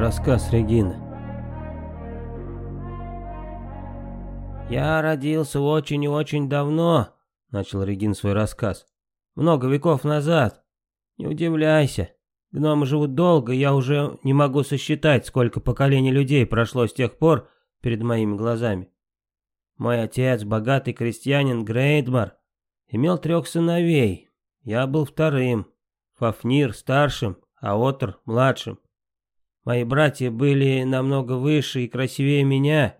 Рассказ Регины. «Я родился очень и очень давно», — начал Регин свой рассказ. «Много веков назад. Не удивляйся. Гномы живут долго, я уже не могу сосчитать, сколько поколений людей прошло с тех пор перед моими глазами. Мой отец, богатый крестьянин Грейдмар, имел трех сыновей. Я был вторым, Фафнир старшим, а Отр младшим. Мои братья были намного выше и красивее меня.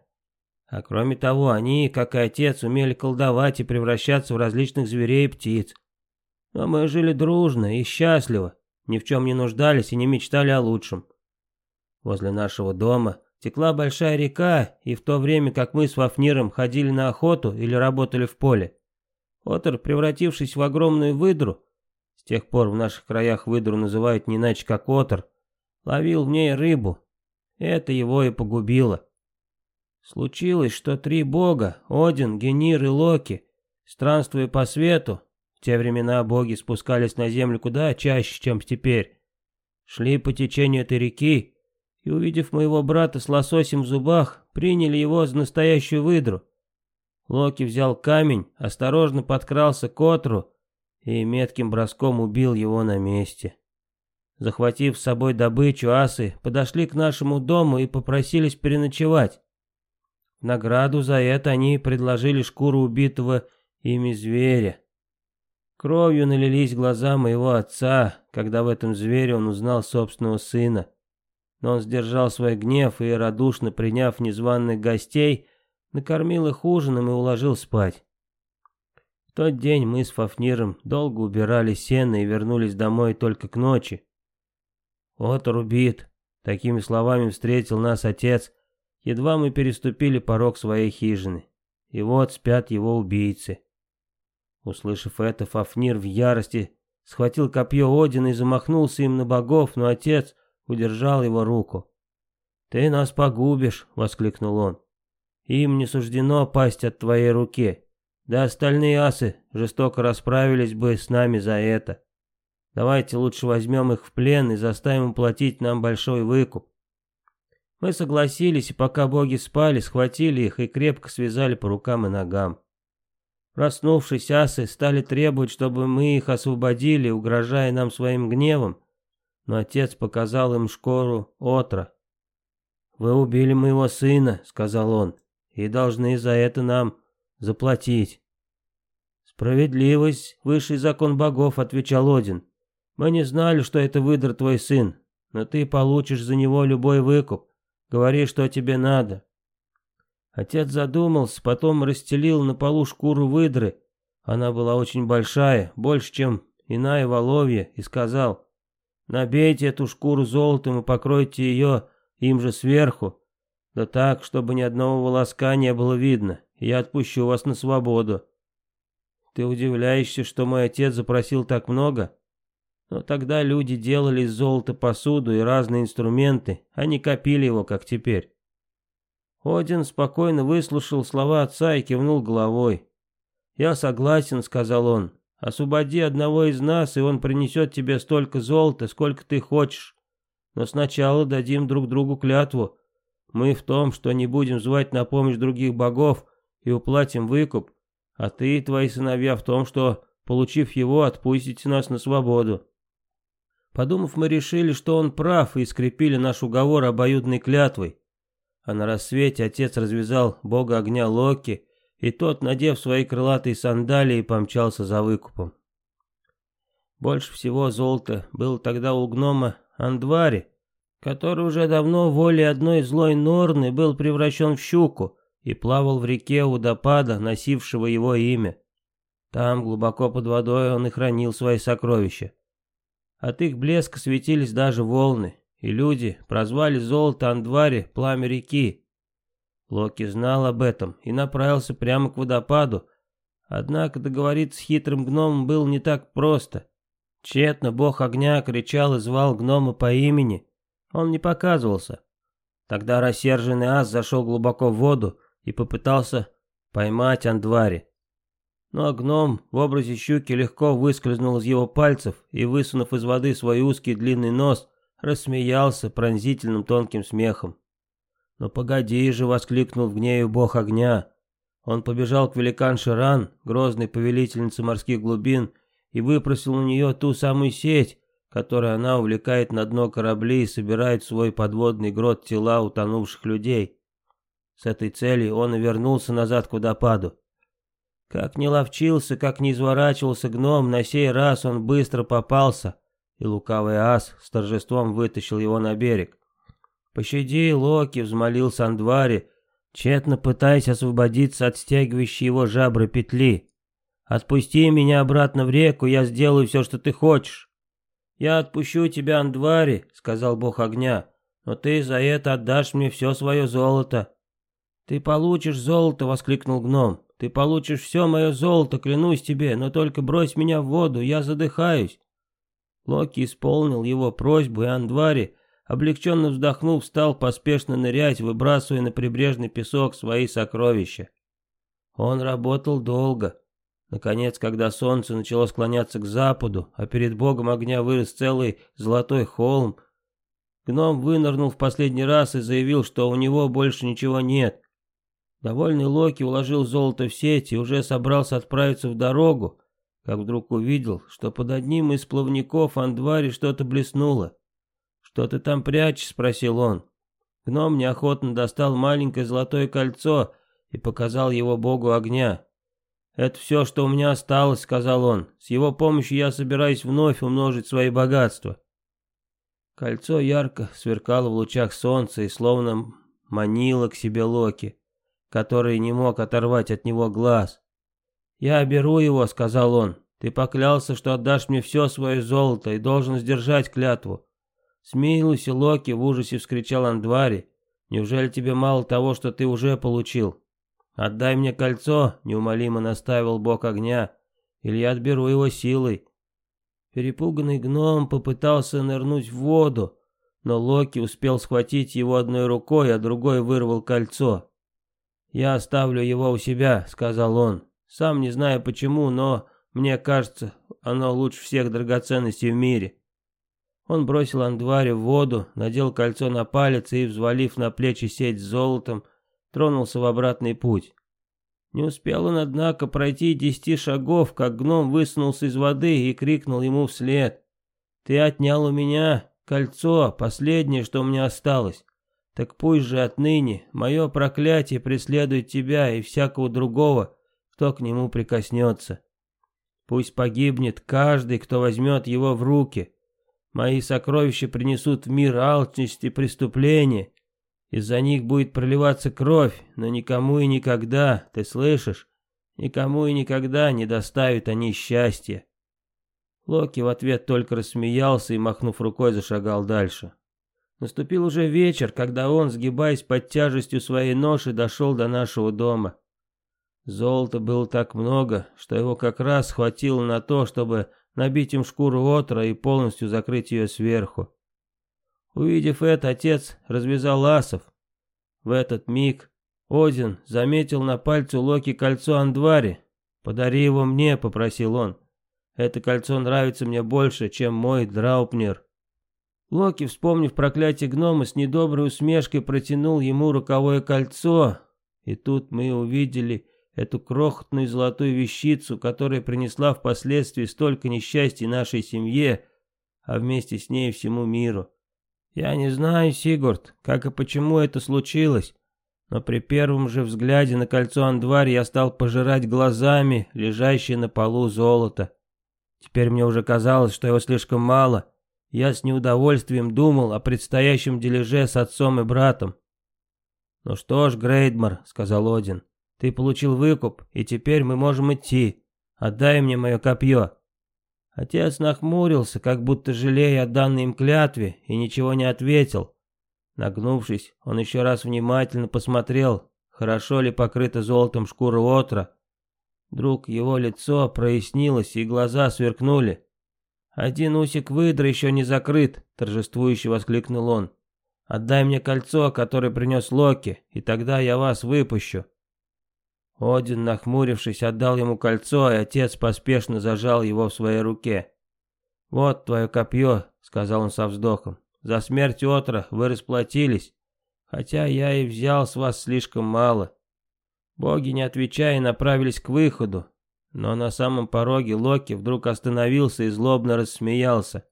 А кроме того, они, как и отец, умели колдовать и превращаться в различных зверей и птиц. Но мы жили дружно и счастливо, ни в чем не нуждались и не мечтали о лучшем. Возле нашего дома текла большая река, и в то время, как мы с Вафниром ходили на охоту или работали в поле, Отр, превратившись в огромную выдру, с тех пор в наших краях выдру называют не иначе как Отр, ловил в ней рыбу. Это его и погубило. Случилось, что три бога, Один, Генир и Локи, странствуя по свету, в те времена боги спускались на землю куда чаще, чем теперь, шли по течению этой реки и, увидев моего брата с лососем в зубах, приняли его за настоящую выдру. Локи взял камень, осторожно подкрался к Отру и метким броском убил его на месте. Захватив с собой добычу, асы подошли к нашему дому и попросились переночевать. В награду за это они предложили шкуру убитого ими зверя. Кровью налились глаза моего отца, когда в этом звере он узнал собственного сына. Но он сдержал свой гнев и, радушно приняв незваных гостей, накормил их ужином и уложил спать. В тот день мы с Фафниром долго убирали сено и вернулись домой только к ночи. «Вот рубит!» — такими словами встретил нас отец, едва мы переступили порог своей хижины. И вот спят его убийцы. Услышав это, Фафнир в ярости схватил копье Одина и замахнулся им на богов, но отец удержал его руку. «Ты нас погубишь!» — воскликнул он. «Им не суждено пасть от твоей руки. Да остальные асы жестоко расправились бы с нами за это». Давайте лучше возьмем их в плен и заставим платить нам большой выкуп. Мы согласились, и пока боги спали, схватили их и крепко связали по рукам и ногам. Проснувшись, асы стали требовать, чтобы мы их освободили, угрожая нам своим гневом, но отец показал им шкуру Отра. «Вы убили моего сына», — сказал он, — «и должны за это нам заплатить». «Справедливость — высший закон богов», — отвечал Один. Мы не знали, что это выдр твой сын, но ты получишь за него любой выкуп. Говори, что тебе надо». Отец задумался, потом расстелил на полу шкуру выдры. Она была очень большая, больше, чем иная воловья, и сказал, «Набейте эту шкуру золотом и покройте ее им же сверху, да так, чтобы ни одного волоска не было видно, и я отпущу вас на свободу». «Ты удивляешься, что мой отец запросил так много?» Но тогда люди делали из золота посуду и разные инструменты, а не копили его, как теперь. Один спокойно выслушал слова отца и кивнул головой. «Я согласен», — сказал он. «Освободи одного из нас, и он принесет тебе столько золота, сколько ты хочешь. Но сначала дадим друг другу клятву. Мы в том, что не будем звать на помощь других богов и уплатим выкуп, а ты и твои сыновья в том, что, получив его, отпустите нас на свободу». Подумав, мы решили, что он прав, и скрепили наш уговор обоюдной клятвой. А на рассвете отец развязал бога огня Локи, и тот, надев свои крылатые сандалии, помчался за выкупом. Больше всего золота было тогда у гнома Андвари, который уже давно волей одной злой Норны был превращен в щуку и плавал в реке водопада, носившего его имя. Там, глубоко под водой, он и хранил свои сокровища. От их блеска светились даже волны, и люди прозвали золото Андвари пламя реки. Локи знал об этом и направился прямо к водопаду, однако договориться с хитрым гномом было не так просто. Тщетно бог огня кричал и звал гнома по имени, он не показывался. Тогда рассерженный ас зашел глубоко в воду и попытался поймать Андвари. Но гном в образе щуки легко выскользнул из его пальцев и, высунув из воды свой узкий длинный нос, рассмеялся пронзительным тонким смехом. «Но погоди же!» — воскликнул в гневе бог огня. Он побежал к великан Ширан, грозной повелительнице морских глубин, и выпросил у нее ту самую сеть, которой она увлекает на дно корабли и собирает в свой подводный грот тела утонувших людей. С этой целью он и вернулся назад к водопаду. Как не ловчился, как не изворачивался гном, на сей раз он быстро попался, и лукавый ас с торжеством вытащил его на берег. «Пощади, Локи!» — взмолился Андвари, тщетно пытаясь освободиться от стягивающей его жабры петли. «Отпусти меня обратно в реку, я сделаю все, что ты хочешь». «Я отпущу тебя, Андвари», — сказал бог огня, «но ты за это отдашь мне все свое золото». «Ты получишь золото», — воскликнул гном. «Ты получишь все мое золото, клянусь тебе, но только брось меня в воду, я задыхаюсь». Локи исполнил его просьбу, и Андвари, облегченно вздохнув, стал поспешно нырять, выбрасывая на прибрежный песок свои сокровища. Он работал долго. Наконец, когда солнце начало склоняться к западу, а перед богом огня вырос целый золотой холм, гном вынырнул в последний раз и заявил, что у него больше ничего нет. Довольный Локи уложил золото в сеть и уже собрался отправиться в дорогу, как вдруг увидел, что под одним из плавников Андвари что-то блеснуло. «Что ты там прячешь?» — спросил он. Гном неохотно достал маленькое золотое кольцо и показал его богу огня. «Это все, что у меня осталось», — сказал он. «С его помощью я собираюсь вновь умножить свои богатства». Кольцо ярко сверкало в лучах солнца и словно манило к себе Локи, который не мог оторвать от него глаз. «Я беру его», — сказал он. «Ты поклялся, что отдашь мне все свое золото и должен сдержать клятву». «Смилуйся, Локи!» — в ужасе вскричал Андвари. «Неужели тебе мало того, что ты уже получил?» «Отдай мне кольцо», — неумолимо наставил бог огня, — «или я отберу его силой». Перепуганный гном попытался нырнуть в воду, но Локи успел схватить его одной рукой, а другой вырвал кольцо. «Я оставлю его у себя», — сказал он. «Сам не знаю почему, но мне кажется, оно лучше всех драгоценностей в мире». Он бросил Андваре в воду, надел кольцо на палец и, взвалив на плечи сеть с золотом, тронулся в обратный путь. Не успел он, однако, пройти десяти шагов, как гном высунулся из воды и крикнул ему вслед. «Ты отнял у меня кольцо, последнее, что у меня осталось. Так пусть же отныне мое проклятие преследует тебя и всякого другого, кто к нему прикоснется. Пусть погибнет каждый, кто возьмет его в руки. Мои сокровища принесут в мир алчность и преступление, из-за них будет проливаться кровь, но никому и никогда, ты слышишь? Никому и никогда не доставят они счастья. Локи в ответ только рассмеялся и, махнув рукой, зашагал дальше. Наступил уже вечер, когда он, сгибаясь под тяжестью своей ноши, дошел до нашего дома. Золота было так много, что его как раз хватило на то, чтобы набить им шкуру отра и полностью закрыть ее сверху. Увидев это, отец развязал асов. В этот миг Один заметил на пальце Локи кольцо Андвари. «Подари его мне», — попросил он. «Это кольцо нравится мне больше, чем мой Драупнер». Локи, вспомнив проклятие гнома, с недоброй усмешкой протянул ему роковое кольцо. И тут мы увидели эту крохотную золотую вещицу, которая принесла впоследствии столько несчастья нашей семье, а вместе с ней всему миру. Я не знаю, Сигурд, как и почему это случилось, но при первом же взгляде на кольцо Андварь я стал пожирать глазами лежащее на полу золото. Теперь мне уже казалось, что его слишком мало. Я с неудовольствием думал о предстоящем дележе с отцом и братом. «Ну что ж, Грейдмар», — сказал Один, — «ты получил выкуп, и теперь мы можем идти. Отдай мне мое копье». Отец нахмурился, как будто жалея о данной им клятве, и ничего не ответил. Нагнувшись, он еще раз внимательно посмотрел, хорошо ли покрыта золотом шкура отра. Вдруг его лицо прояснилось, и глаза сверкнули. «Один усик выдра еще не закрыт», — торжествующе воскликнул он. «Отдай мне кольцо, которое принес Локи, и тогда я вас выпущу». Один, нахмурившись, отдал ему кольцо, и отец поспешно зажал его в своей руке. «Вот твое копье», — сказал он со вздохом. за смерть Отра вы расплатились, хотя я и взял с вас слишком мало. Боги, не отвечая, направились к выходу, но на самом пороге Локи вдруг остановился и злобно рассмеялся.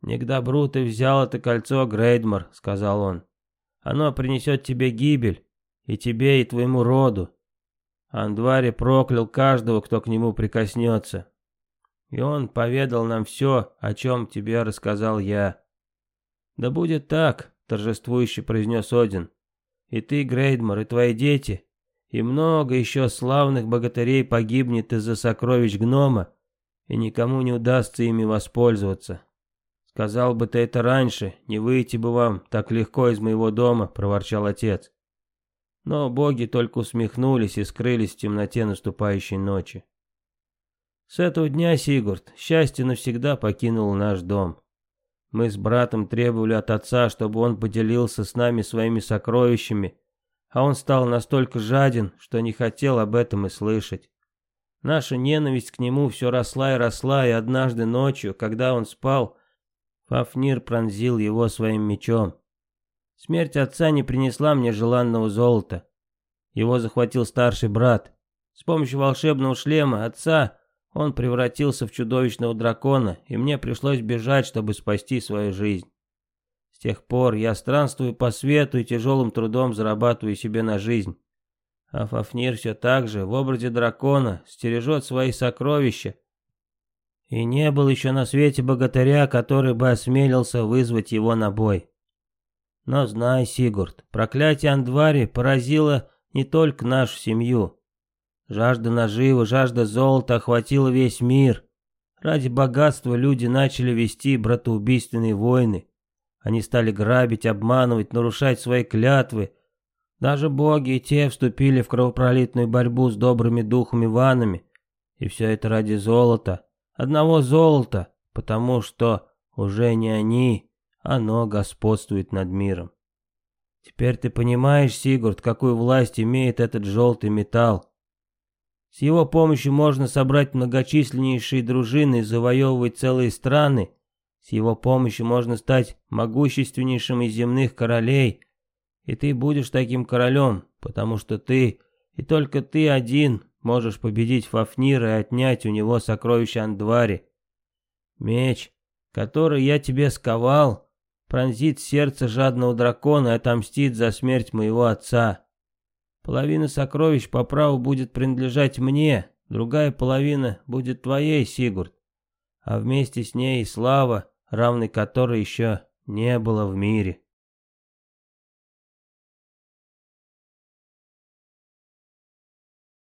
«Не к добру ты взял это кольцо, Грейдмор», — сказал он. «Оно принесет тебе гибель, и тебе, и твоему роду. Андвари проклял каждого, кто к нему прикоснется. И он поведал нам все, о чем тебе рассказал я. Да будет так, торжествующе произнес Один. И ты, Грейдмор, и твои дети, и много еще славных богатырей погибнет из-за сокровищ гнома, и никому не удастся ими воспользоваться. Сказал бы ты это раньше, не выйти бы вам так легко из моего дома, проворчал отец. Но боги только усмехнулись и скрылись в темноте наступающей ночи. С этого дня, Сигурд, счастье навсегда покинул наш дом. Мы с братом требовали от отца, чтобы он поделился с нами своими сокровищами, а он стал настолько жаден, что не хотел об этом и слышать. Наша ненависть к нему все росла и росла, и однажды ночью, когда он спал, Фафнир пронзил его своим мечом. Смерть отца не принесла мне желанного золота. Его захватил старший брат. С помощью волшебного шлема отца он превратился в чудовищного дракона, и мне пришлось бежать, чтобы спасти свою жизнь. С тех пор я странствую по свету и тяжелым трудом зарабатываю себе на жизнь. А Фафнир все так же, в образе дракона, стережет свои сокровища. И не был еще на свете богатыря, который бы осмелился вызвать его на бой. Но знай, Сигурд, проклятие Андвари поразило не только нашу семью. Жажда наживы, жажда золота охватила весь мир. Ради богатства люди начали вести братоубийственные войны. Они стали грабить, обманывать, нарушать свои клятвы. Даже боги и те вступили в кровопролитную борьбу с добрыми духами-ванами. И все это ради золота. Одного золота, потому что уже не они, оно господствует над миром. Теперь ты понимаешь, Сигурд, какую власть имеет этот желтый металл. С его помощью можно собрать многочисленнейшие дружины и завоевывать целые страны. С его помощью можно стать могущественнейшим из земных королей. И ты будешь таким королем, потому что ты, и только ты один, можешь победить Фафнира и отнять у него сокровища Андвари. Меч, который я тебе сковал, пронзит сердце жадного дракона и отомстит за смерть моего отца. Половина сокровищ по праву будет принадлежать мне, другая половина будет твоей, Сигурд. А вместе с ней слава, равной которой еще не было в мире.